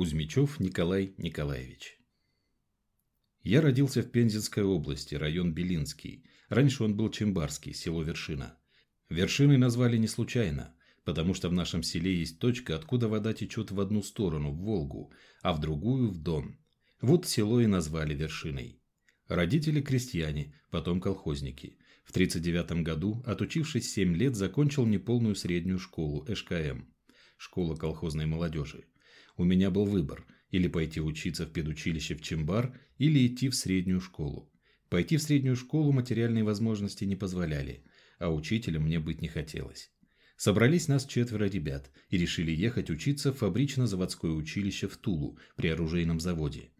Кузьмичев Николай Николаевич. Я родился в Пензенской области, район Белинский. Раньше он был Чембарский, село Вершина. Вершиной назвали не случайно, потому что в нашем селе есть точка, откуда вода течет в одну сторону, в Волгу, а в другую – в Дон. Вот село и назвали Вершиной. Родители – крестьяне, потом колхозники. В 1939 году, отучившись 7 лет, закончил неполную среднюю школу ШКМ – школа колхозной молодежи. У меня был выбор – или пойти учиться в педучилище в Чембар, или идти в среднюю школу. Пойти в среднюю школу материальные возможности не позволяли, а учителем мне быть не хотелось. Собрались нас четверо ребят и решили ехать учиться в фабрично-заводское училище в Тулу при оружейном заводе.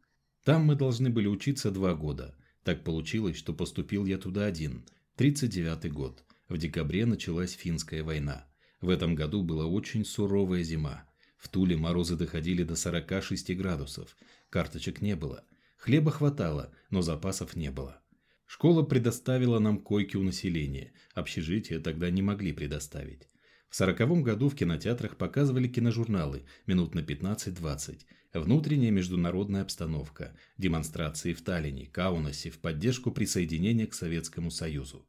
Там мы должны были учиться два года. Так получилось, что поступил я туда один. 39 год. В декабре началась финская война. В этом году была очень суровая зима. В Туле морозы доходили до 46 градусов. Карточек не было. Хлеба хватало, но запасов не было. Школа предоставила нам койки у населения. Общежития тогда не могли предоставить. В сороковом году в кинотеатрах показывали киножурналы минут на 15-20. Внутренняя международная обстановка, демонстрации в Таллине, Каунасе в поддержку присоединения к Советскому Союзу.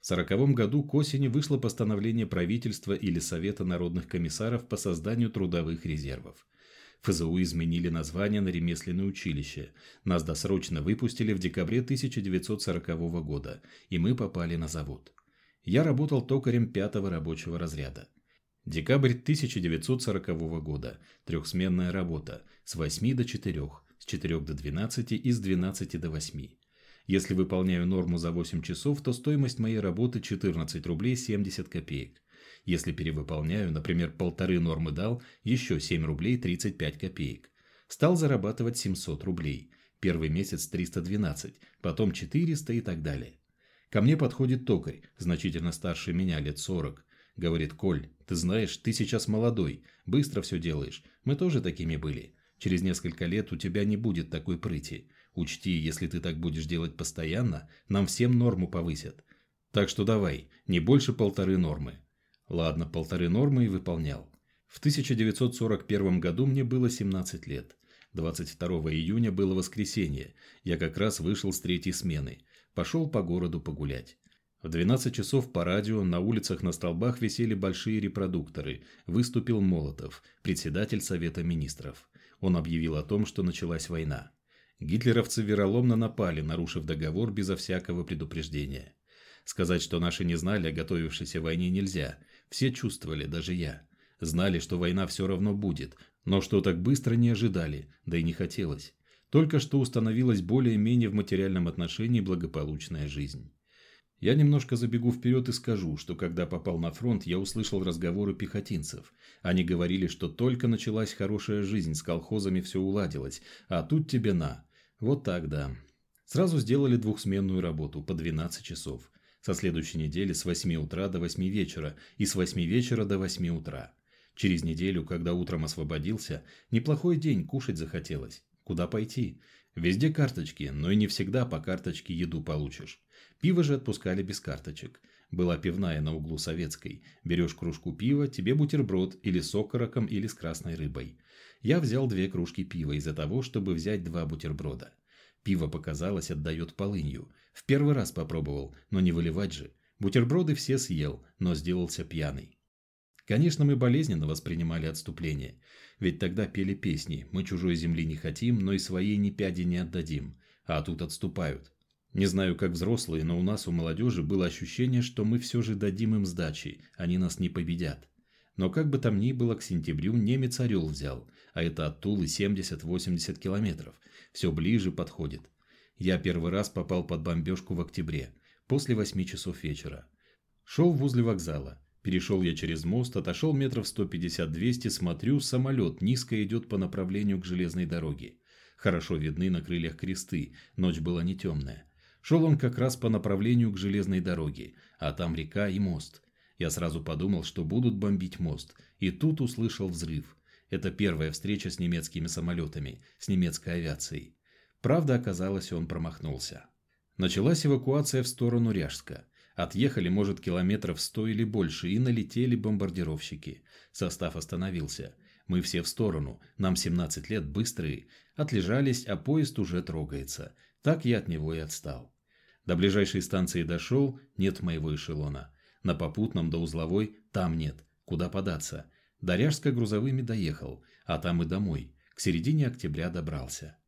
В сороковом году к осени вышло постановление правительства или Совета народных комиссаров по созданию трудовых резервов. ФЗУ изменили название на ремесленное училище. Нас досрочно выпустили в декабре 1940 года, и мы попали на завод. Я работал токарем пятого рабочего разряда. Декабрь 1940 года. Трехсменная работа. С 8 до 4, с 4 до 12 и с 12 до 8. Если выполняю норму за 8 часов, то стоимость моей работы 14 рублей 70 копеек. Если перевыполняю, например, полторы нормы дал, еще 7 рублей 35 копеек. Стал зарабатывать 700 рублей. Первый месяц 312, потом 400 и так далее. Ко мне подходит токарь, значительно старше меня, лет 40. Говорит, Коль, ты знаешь, ты сейчас молодой, быстро все делаешь. Мы тоже такими были. Через несколько лет у тебя не будет такой прыти. Учти, если ты так будешь делать постоянно, нам всем норму повысят. Так что давай, не больше полторы нормы. Ладно, полторы нормы и выполнял. В 1941 году мне было 17 лет. 22 июня было воскресенье. Я как раз вышел с третьей смены. Пошел по городу погулять. В 12 часов по радио на улицах на столбах висели большие репродукторы. Выступил Молотов, председатель Совета Министров. Он объявил о том, что началась война. Гитлеровцы вероломно напали, нарушив договор безо всякого предупреждения. Сказать, что наши не знали о готовившейся войне нельзя. Все чувствовали, даже я. Знали, что война все равно будет, но что так быстро не ожидали, да и не хотелось. Только что установилась более-менее в материальном отношении благополучная жизнь. Я немножко забегу вперед и скажу, что когда попал на фронт, я услышал разговоры пехотинцев. Они говорили, что только началась хорошая жизнь, с колхозами все уладилось, а тут тебе на. Вот так, да. Сразу сделали двухсменную работу по 12 часов. Со следующей недели с 8 утра до 8 вечера и с 8 вечера до 8 утра. Через неделю, когда утром освободился, неплохой день, кушать захотелось. Куда пойти? Везде карточки, но и не всегда по карточке еду получишь. Пиво же отпускали без карточек. Была пивная на углу Советской. Берешь кружку пива, тебе бутерброд или с окороком или с красной рыбой. Я взял две кружки пива из-за того, чтобы взять два бутерброда. Пиво показалось отдает полынью. В первый раз попробовал, но не выливать же. Бутерброды все съел, но сделался пьяный. Конечно, мы болезненно воспринимали отступление. Ведь тогда пели песни «Мы чужой земли не хотим, но и своей ни пяди не отдадим». А тут отступают. Не знаю, как взрослые, но у нас, у молодежи, было ощущение, что мы все же дадим им сдачи, они нас не победят. Но как бы там ни было, к сентябрю немец Орел взял, а это от Тулы 70-80 километров. Все ближе подходит. Я первый раз попал под бомбежку в октябре, после 8 часов вечера. Шел возле вокзала. Перешел я через мост, отошел метров 150-200, смотрю, самолет низко идет по направлению к железной дороге. Хорошо видны на крыльях кресты, ночь была не темная. Шел он как раз по направлению к железной дороге, а там река и мост. Я сразу подумал, что будут бомбить мост, и тут услышал взрыв. Это первая встреча с немецкими самолетами, с немецкой авиацией. Правда, оказалось, он промахнулся. Началась эвакуация в сторону Ряжска. Отъехали, может, километров сто или больше, и налетели бомбардировщики. Состав остановился. Мы все в сторону, нам 17 лет, быстрые. Отлежались, а поезд уже трогается. Так я от него и отстал. До ближайшей станции дошел, нет моего эшелона. На попутном до узловой там нет. Куда податься? До Ряжска грузовыми доехал, а там и домой. К середине октября добрался.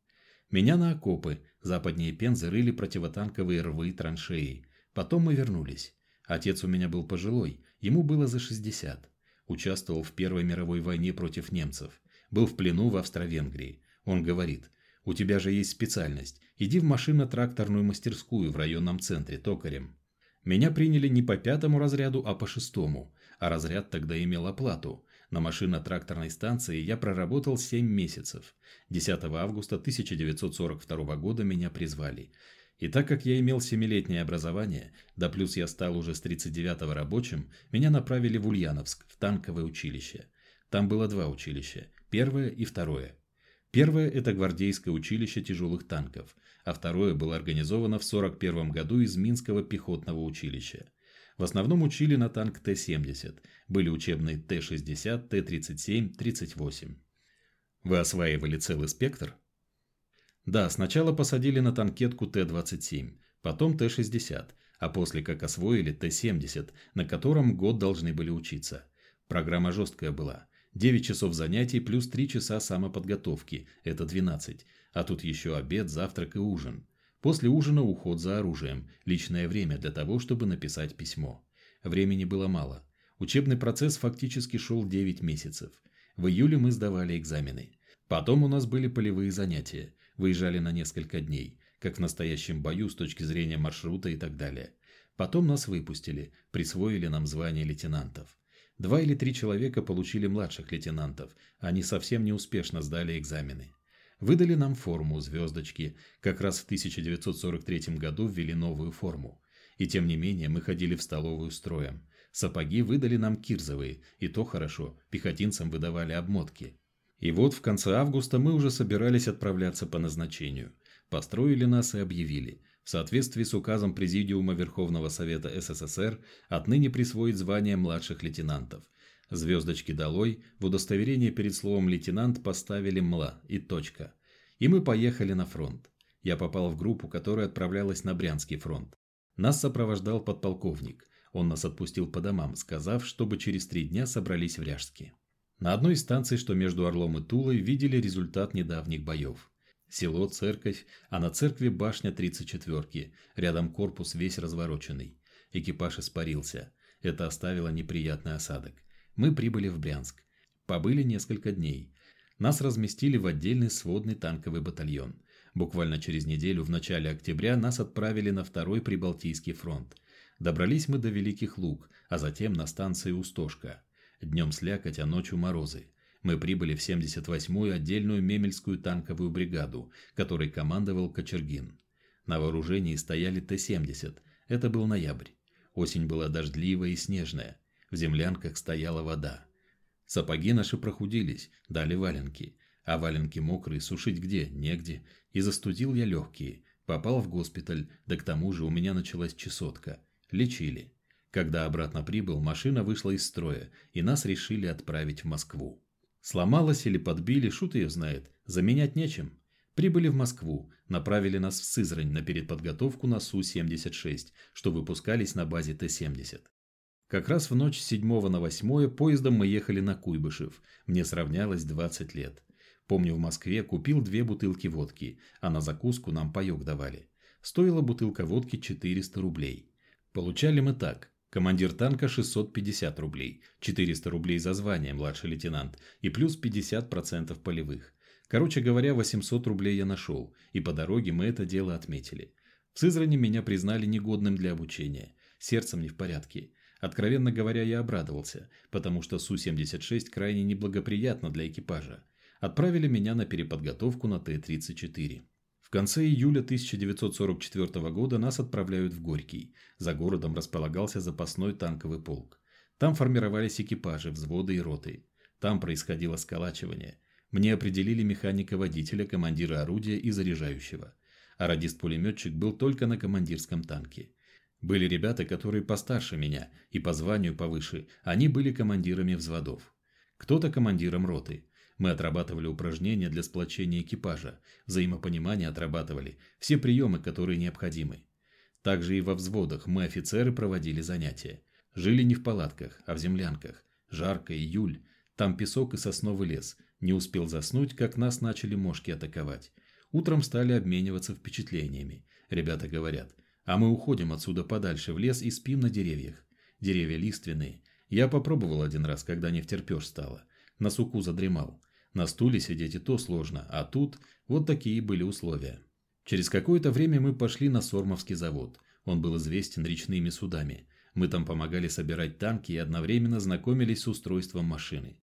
Меня на окопы, западнее Пензы рыли противотанковые рвы и траншеи. Потом мы вернулись. Отец у меня был пожилой, ему было за 60. Участвовал в Первой мировой войне против немцев. Был в плену в Австро-Венгрии. Он говорит, у тебя же есть специальность, иди в машино-тракторную мастерскую в районном центре токарем. Меня приняли не по пятому разряду, а по шестому, а разряд тогда имел оплату. На машино-тракторной станции я проработал 7 месяцев. 10 августа 1942 года меня призвали. И так как я имел семилетнее образование, да плюс я стал уже с 39-го рабочим, меня направили в Ульяновск, в танковое училище. Там было два училища, первое и второе. Первое – это гвардейское училище тяжелых танков, а второе было организовано в 1941 году из Минского пехотного училища. В основном учили на танк Т-70, были учебные Т-60, Т-37, 38. Вы осваивали целый спектр? Да, сначала посадили на танкетку Т-27, потом Т-60, а после как освоили Т-70, на котором год должны были учиться. Программа жесткая была. 9 часов занятий плюс 3 часа самоподготовки, это 12, а тут еще обед, завтрак и ужин. После ужина уход за оружием, личное время для того, чтобы написать письмо. Времени было мало. Учебный процесс фактически шел 9 месяцев. В июле мы сдавали экзамены. Потом у нас были полевые занятия выезжали на несколько дней, как в настоящем бою с точки зрения маршрута и так далее. Потом нас выпустили, присвоили нам звание лейтенантов. Два или три человека получили младших лейтенантов, они совсем неуспешно сдали экзамены. Выдали нам форму, звездочки, как раз в 1943 году ввели новую форму. И тем не менее мы ходили в столовую строем. Сапоги выдали нам кирзовые, и то хорошо, пехотинцам выдавали обмотки. И вот в конце августа мы уже собирались отправляться по назначению. Построили нас и объявили. В соответствии с указом Президиума Верховного Совета СССР отныне присвоить звание младших лейтенантов. Звездочки долой, в удостоверение перед словом «лейтенант» поставили «мла» и точка. И мы поехали на фронт. Я попал в группу, которая отправлялась на Брянский фронт. Нас сопровождал подполковник. Он нас отпустил по домам, сказав, чтобы через три дня собрались в Ряжске. На одной из станций, что между Орлом и Тулой, видели результат недавних боев. Село, церковь, а на церкви башня 34-ки, рядом корпус весь развороченный. Экипаж испарился. Это оставило неприятный осадок. Мы прибыли в Брянск. Побыли несколько дней. Нас разместили в отдельный сводный танковый батальон. Буквально через неделю, в начале октября, нас отправили на второй Прибалтийский фронт. Добрались мы до Великих Луг, а затем на станции Устошка. Днем слякоть, а ночью морозы. Мы прибыли в 78-ю отдельную Мемельскую танковую бригаду, которой командовал Кочергин. На вооружении стояли Т-70. Это был ноябрь. Осень была дождливая и снежная. В землянках стояла вода. Сапоги наши прохудились, дали валенки. А валенки мокрые, сушить где? Негде. И застудил я легкие. Попал в госпиталь, да к тому же у меня началась чесотка. Лечили. Когда обратно прибыл, машина вышла из строя, и нас решили отправить в Москву. Сломалась или подбили, шут ее знает, заменять нечем. Прибыли в Москву, направили нас в Сызрань на передподготовку на Су-76, что выпускались на базе Т-70. Как раз в ночь с 7 на 8 поездом мы ехали на Куйбышев, мне сравнялось 20 лет. Помню, в Москве купил две бутылки водки, а на закуску нам паёк давали. Стоила бутылка водки 400 рублей. Получали мы так. Командир танка 650 рублей, 400 рублей за звание младший лейтенант и плюс 50% полевых. Короче говоря, 800 рублей я нашел, и по дороге мы это дело отметили. В Сызрани меня признали негодным для обучения, сердцем не в порядке. Откровенно говоря, я обрадовался, потому что Су-76 крайне неблагоприятно для экипажа. Отправили меня на переподготовку на Т-34. В конце июля 1944 года нас отправляют в Горький. За городом располагался запасной танковый полк. Там формировались экипажи, взводы и роты. Там происходило сколачивание. Мне определили механика-водителя, командира орудия и заряжающего. А радист-пулеметчик был только на командирском танке. Были ребята, которые постарше меня и по званию повыше. Они были командирами взводов. Кто-то командиром роты. Мы отрабатывали упражнения для сплочения экипажа, взаимопонимание отрабатывали, все приемы, которые необходимы. Также и во взводах мы, офицеры, проводили занятия. Жили не в палатках, а в землянках. Жарко, июль. Там песок и сосновый лес. Не успел заснуть, как нас начали мошки атаковать. Утром стали обмениваться впечатлениями. Ребята говорят, а мы уходим отсюда подальше в лес и спим на деревьях. Деревья лиственные. Я попробовал один раз, когда не втерпешь стало. На суку задремал. На стуле сидеть и то сложно, а тут вот такие были условия. Через какое-то время мы пошли на Сормовский завод. Он был известен речными судами. Мы там помогали собирать танки и одновременно знакомились с устройством машины.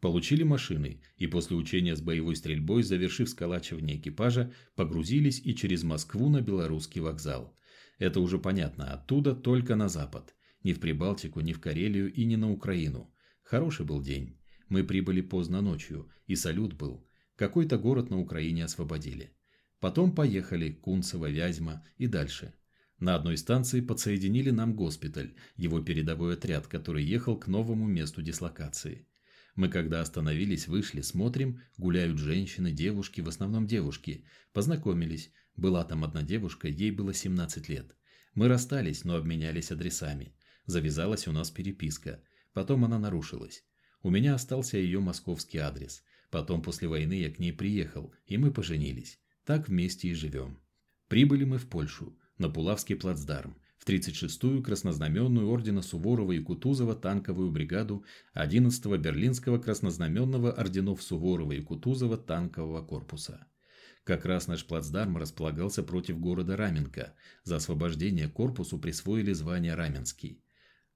Получили машины и после учения с боевой стрельбой, завершив сколачивание экипажа, погрузились и через Москву на Белорусский вокзал. Это уже понятно, оттуда только на запад. Ни в Прибалтику, ни в Карелию и ни на Украину. Хороший был день. Мы прибыли поздно ночью, и салют был. Какой-то город на Украине освободили. Потом поехали Кунцево, Вязьма и дальше. На одной станции подсоединили нам госпиталь, его передовой отряд, который ехал к новому месту дислокации. Мы когда остановились, вышли, смотрим, гуляют женщины, девушки, в основном девушки. Познакомились. Была там одна девушка, ей было 17 лет. Мы расстались, но обменялись адресами. Завязалась у нас переписка. Потом она нарушилась. У меня остался ее московский адрес. Потом после войны я к ней приехал, и мы поженились. Так вместе и живем. Прибыли мы в Польшу, на Пулавский плацдарм в 36-ю краснознаменную ордена Суворова и Кутузова танковую бригаду 11-го Берлинского краснознаменного орденов Суворова и Кутузова танкового корпуса. Как раз наш плацдарм располагался против города Раменка. За освобождение корпусу присвоили звание Раменский.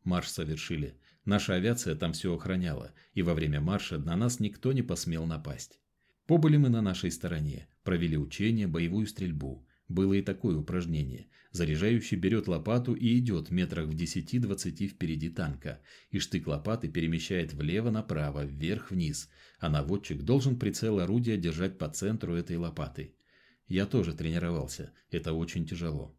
Марш совершили. Наша авиация там все охраняла, и во время марша на нас никто не посмел напасть. Побыли мы на нашей стороне, провели учения, боевую стрельбу. Было и такое упражнение. Заряжающий берет лопату и идет метрах в 10-20 впереди танка, и штык лопаты перемещает влево-направо, вверх-вниз, а наводчик должен прицел орудия держать по центру этой лопаты. Я тоже тренировался, это очень тяжело.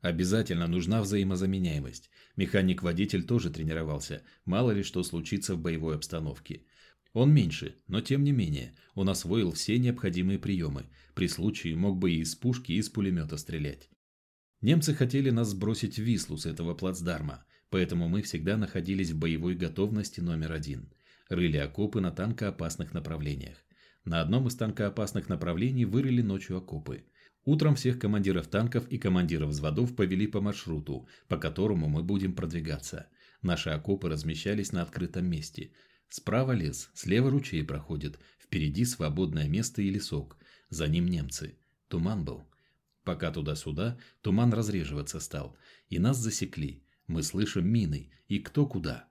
Обязательно нужна взаимозаменяемость. Механик-водитель тоже тренировался, мало ли что случится в боевой обстановке. Он меньше, но тем не менее, он освоил все необходимые приемы. При случае мог бы и из пушки, и из пулемета стрелять. Немцы хотели нас сбросить в Вислу с этого плацдарма, поэтому мы всегда находились в боевой готовности номер один. Рыли окопы на танкоопасных направлениях. На одном из танкоопасных направлений вырыли ночью окопы. Утром всех командиров танков и командиров взводов повели по маршруту, по которому мы будем продвигаться. Наши окопы размещались на открытом месте, Справа лес, слева ручей проходит, впереди свободное место и лесок, за ним немцы. Туман был. Пока туда-сюда, туман разреживаться стал, и нас засекли. Мы слышим мины, и кто куда.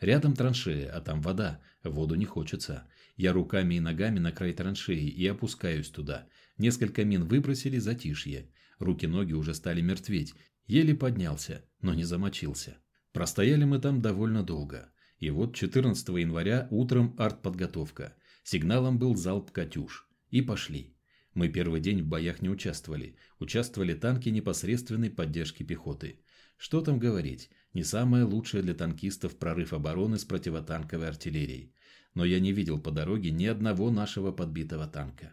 Рядом траншея, а там вода, воду не хочется. Я руками и ногами на край траншеи и опускаюсь туда. Несколько мин выбросили, затишье. Руки-ноги уже стали мертветь. Еле поднялся, но не замочился. Простояли мы там довольно долго. И вот 14 января утром артподготовка. Сигналом был залп «Катюш». И пошли. Мы первый день в боях не участвовали. Участвовали танки непосредственной поддержки пехоты. Что там говорить, не самое лучшее для танкистов прорыв обороны с противотанковой артиллерией. Но я не видел по дороге ни одного нашего подбитого танка.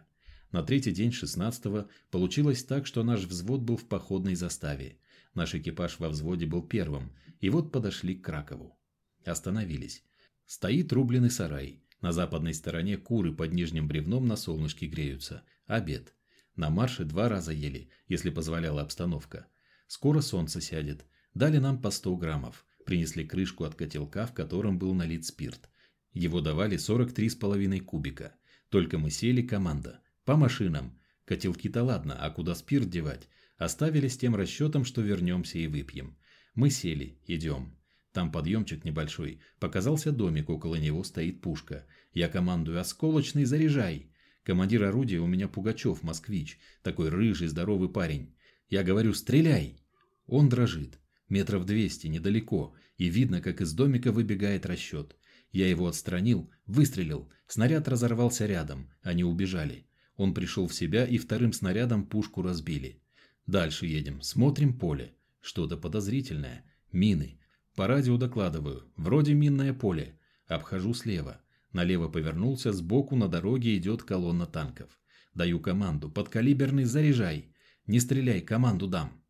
На третий день 16-го получилось так, что наш взвод был в походной заставе. Наш экипаж во взводе был первым, и вот подошли к Кракову. Остановились. Стоит рубленый сарай. На западной стороне куры под нижним бревном на солнышке греются. Обед. На марше два раза ели, если позволяла обстановка. Скоро солнце сядет. Дали нам по 100 граммов. Принесли крышку от котелка, в котором был налит спирт. Его давали 43,5 кубика. Только мы сели, команда. По машинам. Котелки-то ладно, а куда спирт девать? Оставили с тем расчетом, что вернемся и выпьем. Мы сели, идем. Там подъемчик небольшой. Показался домик, около него стоит пушка. Я командую «Осколочный, заряжай!» Командир орудия у меня Пугачев, москвич. Такой рыжий, здоровый парень. Я говорю «Стреляй!» Он дрожит. Метров двести, недалеко. И видно, как из домика выбегает расчет. Я его отстранил, выстрелил. Снаряд разорвался рядом. Они убежали. Он пришел в себя и вторым снарядом пушку разбили. Дальше едем. Смотрим поле. Что-то подозрительное. Мины. По радио докладываю. Вроде минное поле. Обхожу слева. Налево повернулся, сбоку на дороге идет колонна танков. Даю команду. Подкалиберный заряжай. Не стреляй, команду дам.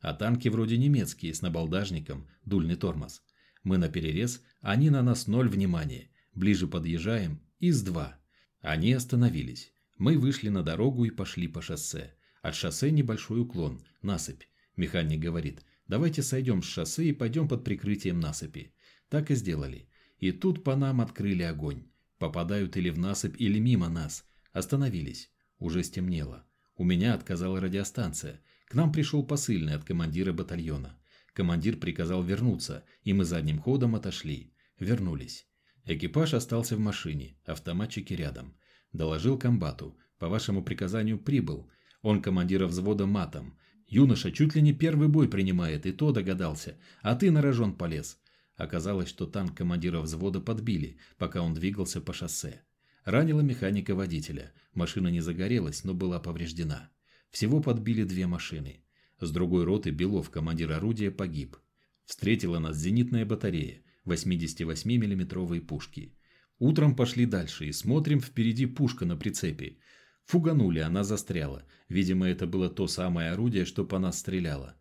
А танки вроде немецкие, с набалдажником, дульный тормоз. Мы на перерез, они на нас ноль внимания. Ближе подъезжаем, ИС-2. Они остановились. Мы вышли на дорогу и пошли по шоссе. От шоссе небольшой уклон, насыпь. Механик говорит, давайте сойдем с шоссе и пойдем под прикрытием насыпи. Так и сделали. И тут по нам открыли огонь. Попадают или в насыпь, или мимо нас. Остановились. Уже стемнело. У меня отказала радиостанция. К нам пришел посыльный от командира батальона. Командир приказал вернуться, и мы задним ходом отошли. Вернулись. Экипаж остался в машине, автоматчики рядом. Доложил комбату. По вашему приказанию прибыл. Он командира взвода матом. Юноша чуть ли не первый бой принимает, и то догадался. А ты на рожон полез. Оказалось, что танк командира взвода подбили, пока он двигался по шоссе. Ранило механика-водителя. Машина не загорелась, но была повреждена. Всего подбили две машины. С другой роты Белов, командир орудия, погиб. Встретила нас зенитная батарея, 88 миллиметровые пушки. Утром пошли дальше и смотрим, впереди пушка на прицепе. Фуганули, она застряла. Видимо, это было то самое орудие, что по нас стреляло.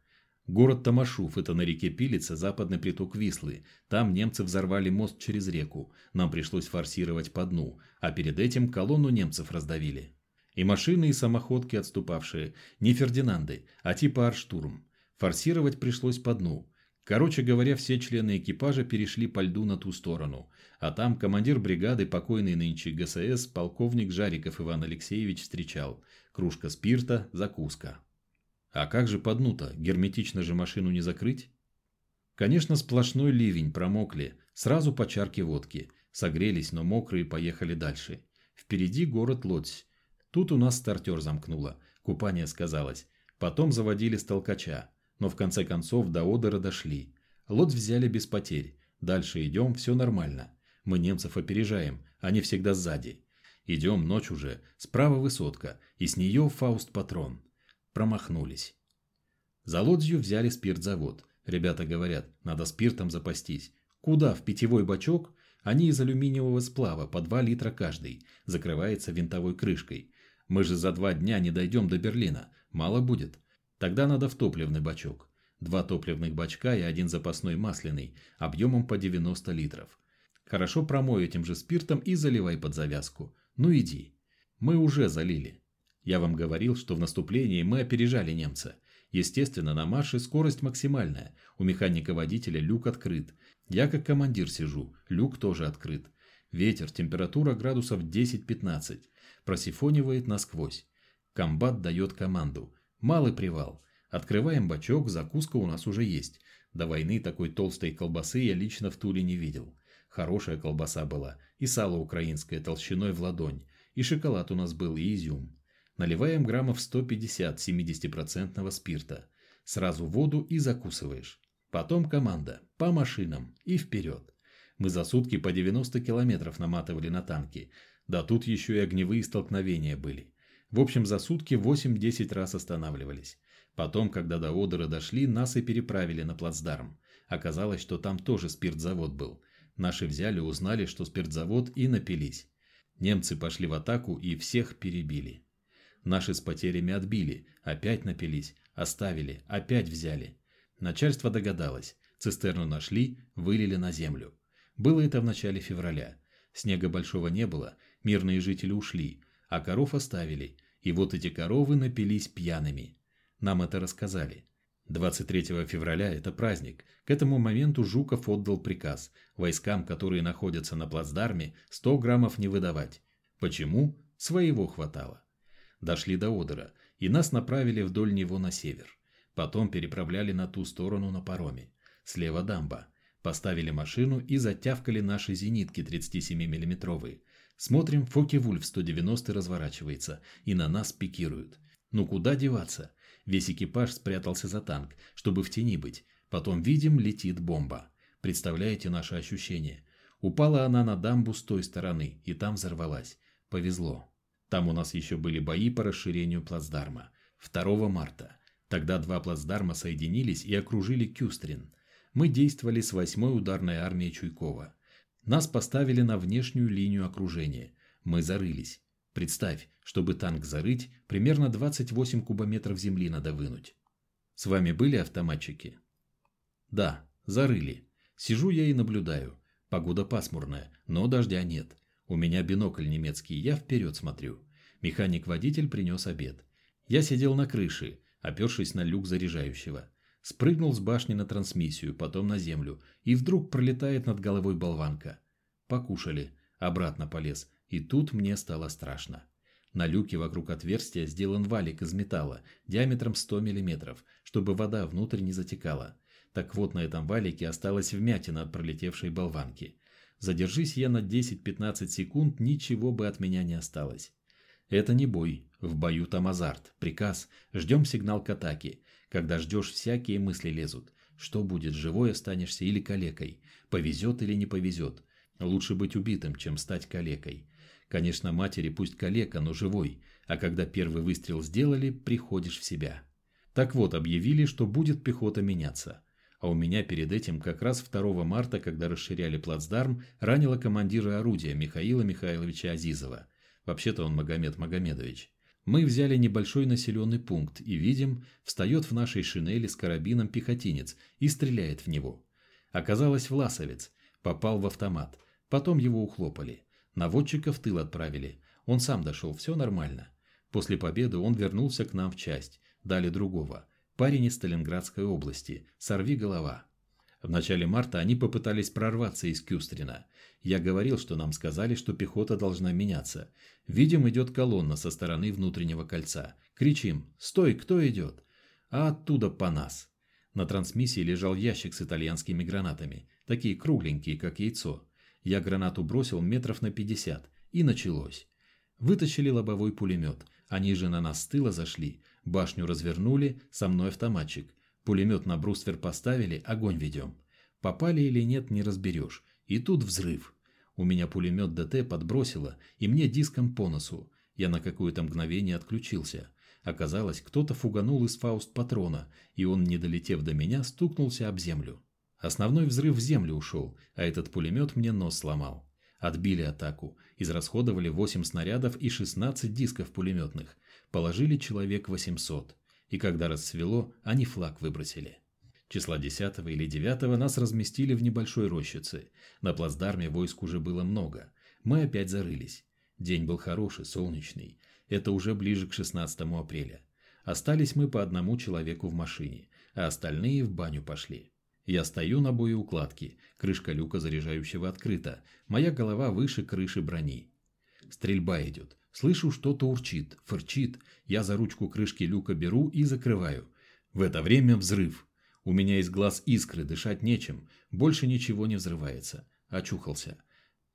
Город Тамашув, это на реке Пилица, западный приток Вислы. Там немцы взорвали мост через реку. Нам пришлось форсировать по дну, а перед этим колонну немцев раздавили. И машины, и самоходки отступавшие. Не Фердинанды, а типа Арштурм. Форсировать пришлось по дну. Короче говоря, все члены экипажа перешли по льду на ту сторону. А там командир бригады, покойный нынче ГСС, полковник Жариков Иван Алексеевич встречал. Кружка спирта, закуска. А как же по дну-то? Герметично же машину не закрыть? Конечно, сплошной ливень, промокли. Сразу по чарке водки. Согрелись, но мокрые поехали дальше. Впереди город Лодзь. Тут у нас стартер замкнуло, купание сказалось. Потом заводили с толкача, но в конце концов до Одера дошли. Лот взяли без потерь. Дальше идем, все нормально. Мы немцев опережаем, они всегда сзади. Идем ночь уже, справа высотка, и с нее фауст-патрон. Промахнулись. За лодью взяли спиртзавод. Ребята говорят, надо спиртом запастись. Куда, в питьевой бачок? Они из алюминиевого сплава, по 2 литра каждый. Закрывается винтовой крышкой. Мы же за два дня не дойдем до Берлина. Мало будет. Тогда надо в топливный бачок. Два топливных бачка и один запасной масляный, объемом по 90 литров. Хорошо промой этим же спиртом и заливай под завязку. Ну иди. Мы уже залили. Я вам говорил, что в наступлении мы опережали немца. Естественно, на марше скорость максимальная. У механика-водителя люк открыт. Я как командир сижу, люк тоже открыт. Ветер, температура градусов 10-15 просифонивает насквозь. Комбат дает команду. Малый привал. Открываем бачок, закуска у нас уже есть. До войны такой толстой колбасы я лично в Туле не видел. Хорошая колбаса была, и сало украинское толщиной в ладонь, и шоколад у нас был, и изюм. Наливаем граммов 150 70% спирта. Сразу воду и закусываешь. Потом команда. По машинам. И вперед. Мы за сутки по 90 километров наматывали на танки. Да тут еще и огневые столкновения были. В общем, за сутки 8-10 раз останавливались. Потом, когда до Одера дошли, нас и переправили на плацдарм. Оказалось, что там тоже спиртзавод был. Наши взяли, узнали, что спиртзавод и напились. Немцы пошли в атаку и всех перебили. Наши с потерями отбили, опять напились, оставили, опять взяли. Начальство догадалось. Цистерну нашли, вылили на землю. Было это в начале февраля. Снега большого не было, Мирные жители ушли, а коров оставили, и вот эти коровы напились пьяными. Нам это рассказали. 23 февраля – это праздник. К этому моменту Жуков отдал приказ войскам, которые находятся на плацдарме, 100 граммов не выдавать. Почему? Своего хватало. Дошли до Одера, и нас направили вдоль него на север. Потом переправляли на ту сторону на пароме. Слева дамба. Поставили машину и затявкали наши зенитки 37 миллиметровые Смотрим, Фоки-Вульф 190 разворачивается и на нас пикируют. Ну куда деваться? Весь экипаж спрятался за танк, чтобы в тени быть. Потом видим, летит бомба. Представляете наши ощущения? Упала она на дамбу с той стороны, и там взорвалась. Повезло. Там у нас еще были бои по расширению плацдарма. 2 марта. Тогда два плацдарма соединились и окружили Кюстрин. Мы действовали с 8-й ударной армией Чуйкова. Нас поставили на внешнюю линию окружения. Мы зарылись. Представь, чтобы танк зарыть, примерно 28 кубометров земли надо вынуть. С вами были автоматчики? Да, зарыли. Сижу я и наблюдаю. Погода пасмурная, но дождя нет. У меня бинокль немецкий, я вперед смотрю. Механик-водитель принес обед. Я сидел на крыше, опершись на люк заряжающего. Спрыгнул с башни на трансмиссию, потом на землю, и вдруг пролетает над головой болванка. Покушали, обратно полез, и тут мне стало страшно. На люке вокруг отверстия сделан валик из металла диаметром 100 мм, чтобы вода внутрь не затекала. Так вот, на этом валике осталась вмятина от пролетевшей болванки. Задержись я на 10-15 секунд, ничего бы от меня не осталось. Это не бой, в бою там азарт, приказ, ждем сигнал к атаке. Когда ждешь, всякие мысли лезут. Что будет, живой останешься или калекой? Повезет или не повезет? Лучше быть убитым, чем стать калекой. Конечно, матери пусть калека, но живой, а когда первый выстрел сделали, приходишь в себя. Так вот, объявили, что будет пехота меняться. А у меня перед этим как раз 2 марта, когда расширяли плацдарм, ранило командира орудия Михаила Михайловича Азизова. Вообще-то он Магомед Магомедович. Мы взяли небольшой населенный пункт и видим, встает в нашей шинели с карабином пехотинец и стреляет в него. Оказалось власовец, попал в автомат, потом его ухлопали. Наводчика в тыл отправили. Он сам дошел, все нормально. После победы он вернулся к нам в часть. Дали другого. Парень из Сталинградской области. Сорви голова. В начале марта они попытались прорваться из Кюстрина. Я говорил, что нам сказали, что пехота должна меняться. Видим, идет колонна со стороны внутреннего кольца. Кричим «Стой, кто идет?» А оттуда по нас. На трансмиссии лежал ящик с итальянскими гранатами. Такие кругленькие, как яйцо. Я гранату бросил метров на 50, и началось. Вытащили лобовой пулемет, они же на нас с тыла зашли, башню развернули, со мной автоматчик. Пулемет на бруствер поставили, огонь ведем. Попали или нет, не разберешь. И тут взрыв. У меня пулемет ДТ подбросило, и мне диском по носу. Я на какое-то мгновение отключился. Оказалось, кто-то фуганул из фауст патрона, и он, не долетев до меня, стукнулся об землю. Основной взрыв в землю ушел, а этот пулемет мне нос сломал. Отбили атаку, израсходовали 8 снарядов и 16 дисков пулеметных, положили человек 800. И когда расцвело, они флаг выбросили. Числа 10 или 9 нас разместили в небольшой рощице. На плацдарме войск уже было много. Мы опять зарылись. День был хороший, солнечный. Это уже ближе к 16 апреля. Остались мы по одному человеку в машине, а остальные в баню пошли. Я стою на боеукладке, крышка люка заряжающего открыта, моя голова выше крыши брони. Стрельба идет. Слышу, что-то урчит, фырчит. Я за ручку крышки люка беру и закрываю. В это время взрыв. У меня из глаз искры, дышать нечем. Больше ничего не взрывается. Очухался.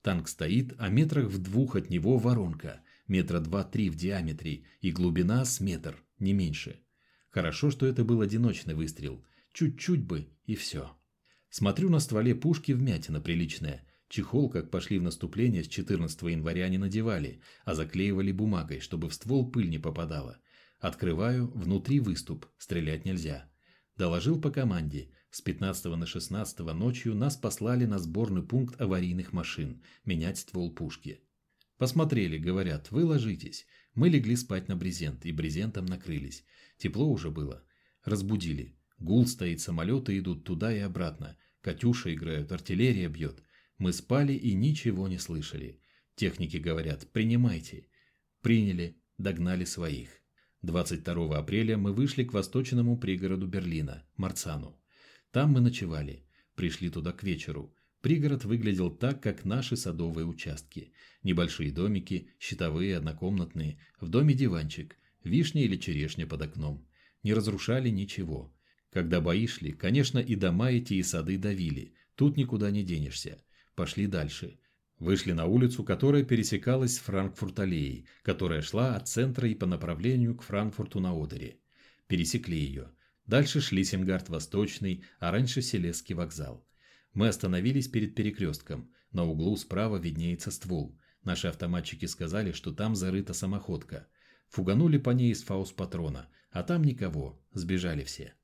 Танк стоит, а метрах в двух от него воронка. Метра два-три в диаметре и глубина с метр, не меньше. Хорошо, что это был одиночный выстрел. Чуть-чуть бы, и все. Смотрю на стволе пушки вмятина приличная. Чехол, как пошли в наступление, с 14 января не надевали, а заклеивали бумагой, чтобы в ствол пыль не попадала. Открываю, внутри выступ, стрелять нельзя. Доложил по команде. С 15 на 16 ночью нас послали на сборный пункт аварийных машин, менять ствол пушки. Посмотрели, говорят, вы ложитесь. Мы легли спать на брезент, и брезентом накрылись. Тепло уже было. Разбудили. Гул стоит, самолеты идут туда и обратно. Катюша играют, артиллерия бьет. Мы спали и ничего не слышали. Техники говорят «принимайте». Приняли, догнали своих. 22 апреля мы вышли к восточному пригороду Берлина, Марцану. Там мы ночевали. Пришли туда к вечеру. Пригород выглядел так, как наши садовые участки. Небольшие домики, щитовые, однокомнатные. В доме диванчик, вишня или черешня под окном. Не разрушали ничего. Когда бои шли, конечно, и дома эти, и сады давили. Тут никуда не денешься. Пошли дальше. Вышли на улицу, которая пересекалась с Франкфурт-аллеей, которая шла от центра и по направлению к Франкфурту на Одере. Пересекли ее. Дальше шли Сенгард Восточный, а раньше Селесский вокзал. Мы остановились перед перекрестком. На углу справа виднеется ствол. Наши автоматчики сказали, что там зарыта самоходка. Фуганули по ней из фаус-патрона, а там никого, сбежали все.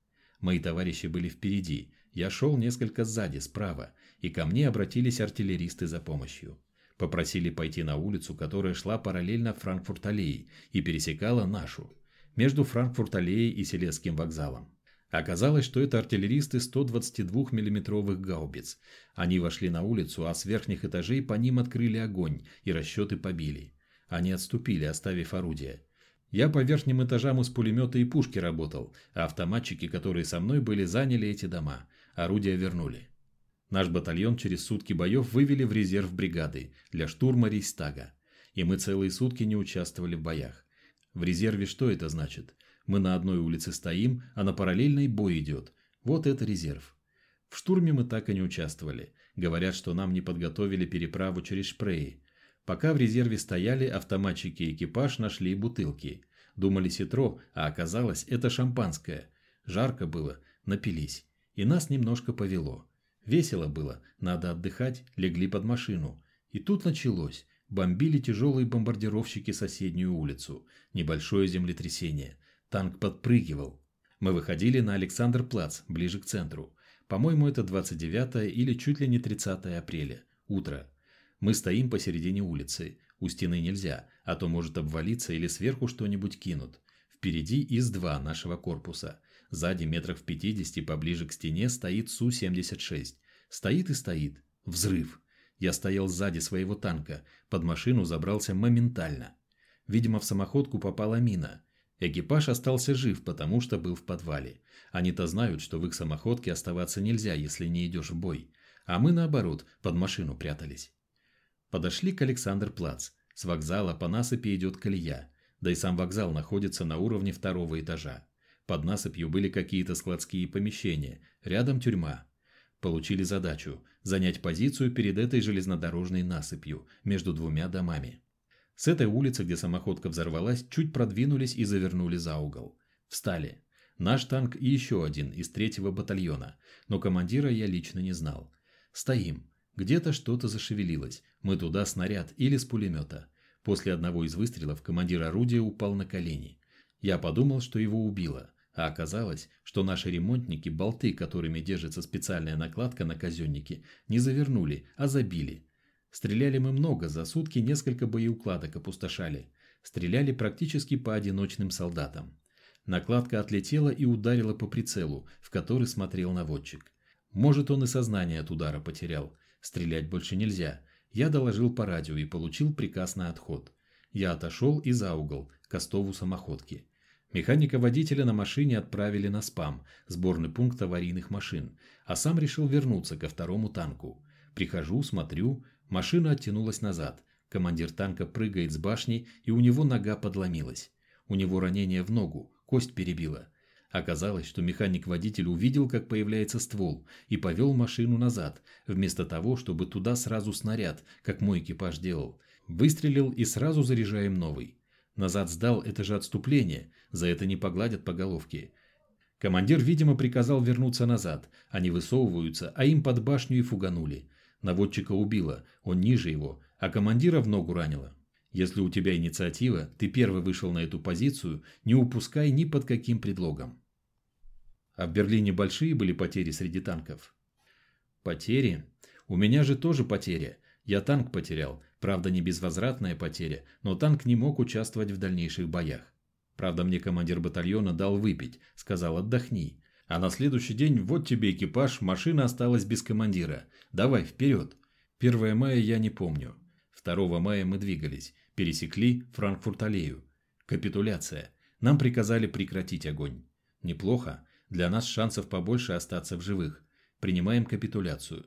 Мои товарищи были впереди. Я шел несколько сзади, справа, и ко мне обратились артиллеристы за помощью. Попросили пойти на улицу, которая шла параллельно Франкфурт-аллее и пересекала нашу, между Франкфурт-аллеей и Селесским вокзалом. Оказалось, что это артиллеристы 122 миллиметровых гаубиц. Они вошли на улицу, а с верхних этажей по ним открыли огонь и расчеты побили. Они отступили, оставив орудия. Я по верхним этажам из пулемета и пушки работал, а автоматчики, которые со мной были, заняли эти дома. Орудия вернули. Наш батальон через сутки боев вывели в резерв бригады для штурма Рейстага. И мы целые сутки не участвовали в боях. В резерве что это значит? Мы на одной улице стоим, а на параллельной бой идет. Вот это резерв. В штурме мы так и не участвовали. Говорят, что нам не подготовили переправу через Шпреи. Пока в резерве стояли, автоматчики и экипаж нашли бутылки. Думали ситро, а оказалось, это шампанское. Жарко было, напились. И нас немножко повело. Весело было, надо отдыхать, легли под машину. И тут началось. Бомбили тяжелые бомбардировщики соседнюю улицу. Небольшое землетрясение. Танк подпрыгивал. Мы выходили на Александр-Плац, ближе к центру. По-моему, это 29 или чуть ли не 30 апреля. Утро. Мы стоим посередине улицы. У стены нельзя, а то может обвалиться или сверху что-нибудь кинут. Впереди ИС-2 нашего корпуса. Сзади метрах в 50 поближе к стене стоит Су-76. Стоит и стоит. Взрыв. Я стоял сзади своего танка. Под машину забрался моментально. Видимо, в самоходку попала мина. Экипаж остался жив, потому что был в подвале. Они-то знают, что в их самоходке оставаться нельзя, если не идешь в бой. А мы, наоборот, под машину прятались. Подошли к Александр-Плац. С вокзала по насыпи идет колея. Да и сам вокзал находится на уровне второго этажа. Под насыпью были какие-то складские помещения, рядом тюрьма. Получили задачу – занять позицию перед этой железнодорожной насыпью, между двумя домами. С этой улицы, где самоходка взорвалась, чуть продвинулись и завернули за угол. Встали. Наш танк и еще один из третьего батальона, но командира я лично не знал. Стоим. Где-то что-то зашевелилось. Мы туда снаряд или с пулемета. После одного из выстрелов командир орудия упал на колени. Я подумал, что его убило. А оказалось, что наши ремонтники болты, которыми держится специальная накладка на казеннике, не завернули, а забили. Стреляли мы много, за сутки несколько боеукладок опустошали. Стреляли практически по одиночным солдатам. Накладка отлетела и ударила по прицелу, в который смотрел наводчик. Может, он и сознание от удара потерял. Стрелять больше нельзя. Я доложил по радио и получил приказ на отход. Я отошел и за угол, к остову самоходки. Механика-водителя на машине отправили на СПАМ, сборный пункт аварийных машин, а сам решил вернуться ко второму танку. Прихожу, смотрю, машина оттянулась назад. Командир танка прыгает с башни, и у него нога подломилась. У него ранение в ногу, кость перебила. Оказалось, что механик-водитель увидел, как появляется ствол, и повел машину назад, вместо того, чтобы туда сразу снаряд, как мой экипаж делал. Выстрелил и сразу заряжаем новый. Назад сдал это же отступление, за это не погладят по головке. Командир, видимо, приказал вернуться назад. Они высовываются, а им под башню и фуганули. Наводчика убило, он ниже его, а командира в ногу ранило. Если у тебя инициатива, ты первый вышел на эту позицию, не упускай ни под каким предлогом. А в Берлине большие были потери среди танков? Потери? У меня же тоже потеря. Я танк потерял, правда не безвозвратная потеря, но танк не мог участвовать в дальнейших боях. Правда мне командир батальона дал выпить, сказал отдохни. А на следующий день вот тебе экипаж, машина осталась без командира. Давай вперед. 1 мая я не помню. 2 мая мы двигались, пересекли Франкфурт-аллею. Капитуляция. Нам приказали прекратить огонь. Неплохо. Для нас шансов побольше остаться в живых. Принимаем капитуляцию.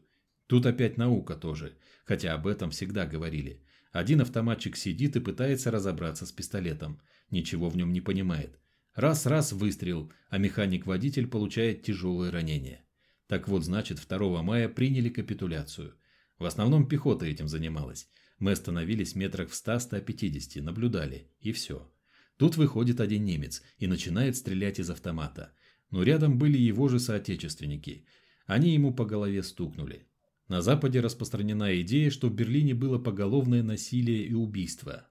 Тут опять наука тоже, хотя об этом всегда говорили. Один автоматчик сидит и пытается разобраться с пистолетом. Ничего в нем не понимает. Раз-раз выстрел, а механик-водитель получает тяжелое ранение. Так вот, значит, 2 мая приняли капитуляцию. В основном пехота этим занималась. Мы остановились метрах в 100-150, наблюдали, и все. Тут выходит один немец и начинает стрелять из автомата. Но рядом были его же соотечественники. Они ему по голове стукнули. На Западе распространена идея, что в Берлине было поголовное насилие и убийство.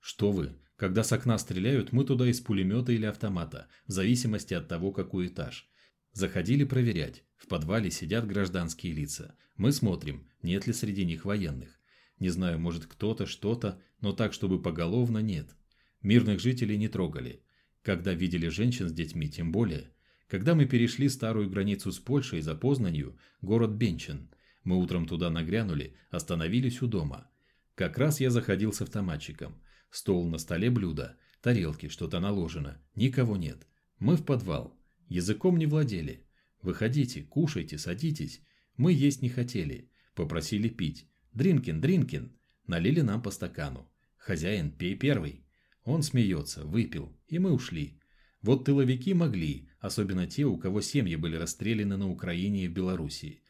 Что вы, когда с окна стреляют, мы туда из пулемета или автомата, в зависимости от того, какой этаж. Заходили проверять. В подвале сидят гражданские лица. Мы смотрим, нет ли среди них военных. Не знаю, может кто-то, что-то, но так, чтобы поголовно, нет. Мирных жителей не трогали. Когда видели женщин с детьми, тем более. Когда мы перешли старую границу с Польшей за Познанью, город Бенчин, мы утром туда нагрянули, остановились у дома. Как раз я заходил с автоматчиком. Стол на столе блюда, тарелки, что-то наложено. Никого нет. Мы в подвал. Языком не владели. Выходите, кушайте, садитесь. Мы есть не хотели. Попросили пить. Дринкин, Дринкин. Налили нам по стакану. Хозяин, пей первый. Он смеется, выпил, и мы ушли. Вот тыловики могли, особенно те, у кого семьи были расстреляны на Украине и в Белоруссии.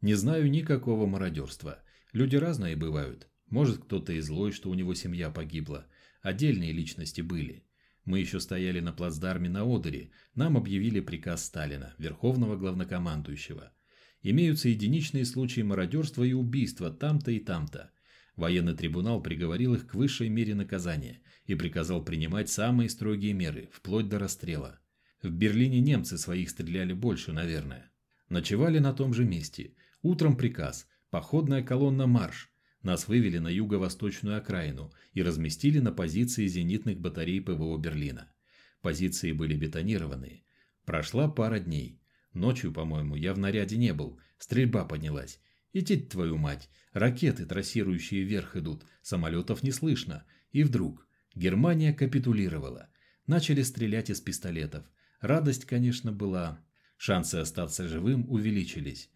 Не знаю никакого мародерства. Люди разные бывают. Может, кто-то и злой, что у него семья погибла. Отдельные личности были. Мы еще стояли на плацдарме на Одере. Нам объявили приказ Сталина, верховного главнокомандующего. Имеются единичные случаи мародерства и убийства там-то и там-то. Военный трибунал приговорил их к высшей мере наказания и приказал принимать самые строгие меры, вплоть до расстрела. В Берлине немцы своих стреляли больше, наверное. Ночевали на том же месте. Утром приказ. Походная колонна марш. Нас вывели на юго-восточную окраину и разместили на позиции зенитных батарей ПВО Берлина. Позиции были бетонированные. Прошла пара дней. Ночью, по-моему, я в наряде не был. Стрельба поднялась. Идти твою мать. Ракеты, трассирующие вверх идут. Самолетов не слышно. И вдруг Германия капитулировала. Начали стрелять из пистолетов. Радость, конечно, была. Шансы остаться живым увеличились.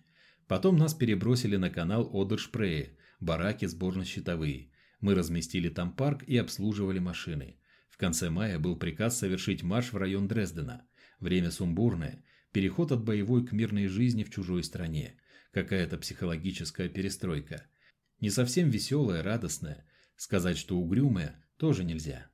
Потом нас перебросили на канал Одершпрее, бараки сборно-щитовые. Мы разместили там парк и обслуживали машины. В конце мая был приказ совершить марш в район Дрездена. Время сумбурное, переход от боевой к мирной жизни в чужой стране, какая-то психологическая перестройка. Не совсем веселая, радостная, сказать, что угрюмая, тоже нельзя.